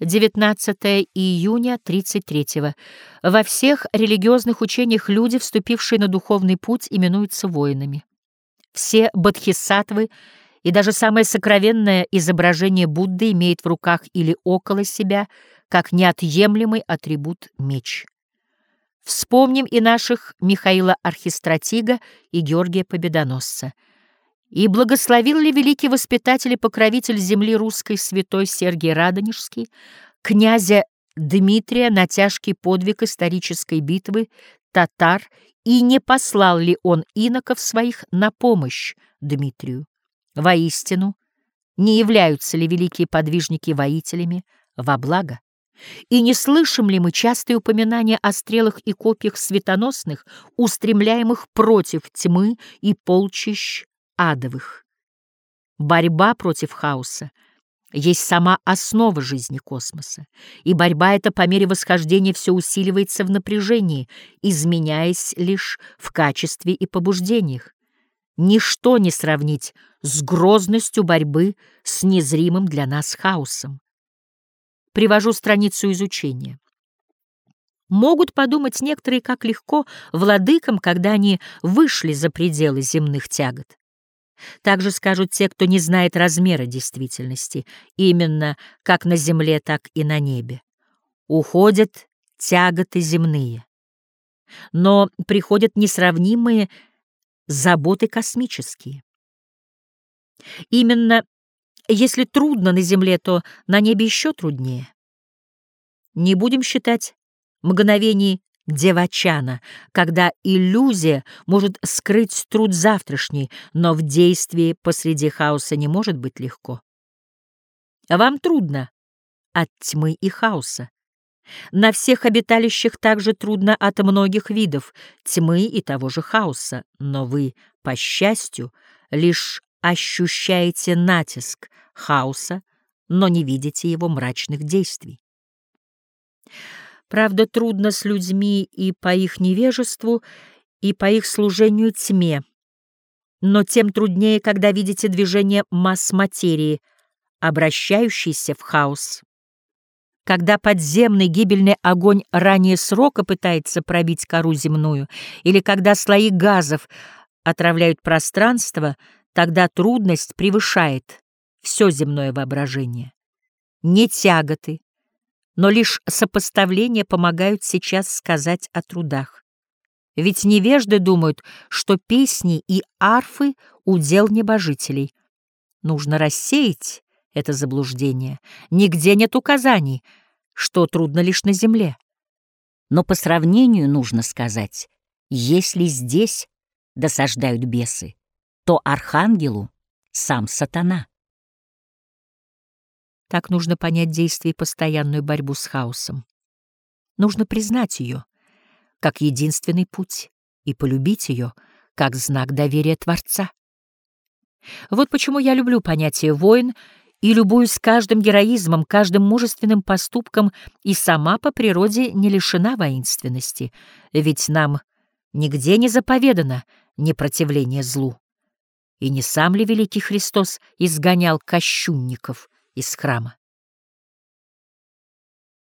19 июня 33-го. Во всех религиозных учениях люди, вступившие на духовный путь, именуются воинами. Все бодхисаттвы и даже самое сокровенное изображение Будды имеет в руках или около себя как неотъемлемый атрибут меч. Вспомним и наших Михаила Архистратига и Георгия Победоносца. И благословил ли великий воспитатель и покровитель земли русской святой Сергий Радонежский, князя Дмитрия на тяжкий подвиг исторической битвы татар, и не послал ли он иноков своих на помощь Дмитрию? Воистину, не являются ли великие подвижники воителями во благо? И не слышим ли мы частые упоминания о стрелах и копьях светоносных, устремляемых против тьмы и полчищ адовых. Борьба против хаоса есть сама основа жизни космоса, и борьба эта по мере восхождения все усиливается в напряжении, изменяясь лишь в качестве и побуждениях. Ничто не сравнить с грозностью борьбы с незримым для нас хаосом. Привожу страницу изучения. Могут подумать некоторые, как легко владыкам, когда они вышли за пределы земных тягот. Также скажут те, кто не знает размера действительности, именно как на земле, так и на небе. Уходят тяготы земные. Но приходят несравнимые заботы космические. Именно если трудно на земле, то на небе еще труднее. Не будем считать мгновений девачана, когда иллюзия может скрыть труд завтрашний, но в действии посреди хаоса не может быть легко. Вам трудно от тьмы и хаоса. На всех обиталищах также трудно от многих видов тьмы и того же хаоса, но вы, по счастью, лишь ощущаете натиск хаоса, но не видите его мрачных действий. Правда, трудно с людьми и по их невежеству, и по их служению тьме. Но тем труднее, когда видите движение масс материи, обращающейся в хаос. Когда подземный гибельный огонь ранее срока пытается пробить кору земную, или когда слои газов отравляют пространство, тогда трудность превышает все земное воображение. Не тяготы, но лишь сопоставления помогают сейчас сказать о трудах. Ведь невежды думают, что песни и арфы — удел небожителей. Нужно рассеять это заблуждение. Нигде нет указаний, что трудно лишь на земле. Но по сравнению нужно сказать, если здесь досаждают бесы, то архангелу сам сатана. Так нужно понять действие и постоянную борьбу с хаосом. Нужно признать ее как единственный путь и полюбить ее как знак доверия Творца. Вот почему я люблю понятие «воин» и любуюсь каждым героизмом, каждым мужественным поступком и сама по природе не лишена воинственности, ведь нам нигде не заповедано непротивление злу. И не сам ли великий Христос изгонял кощунников — из храма.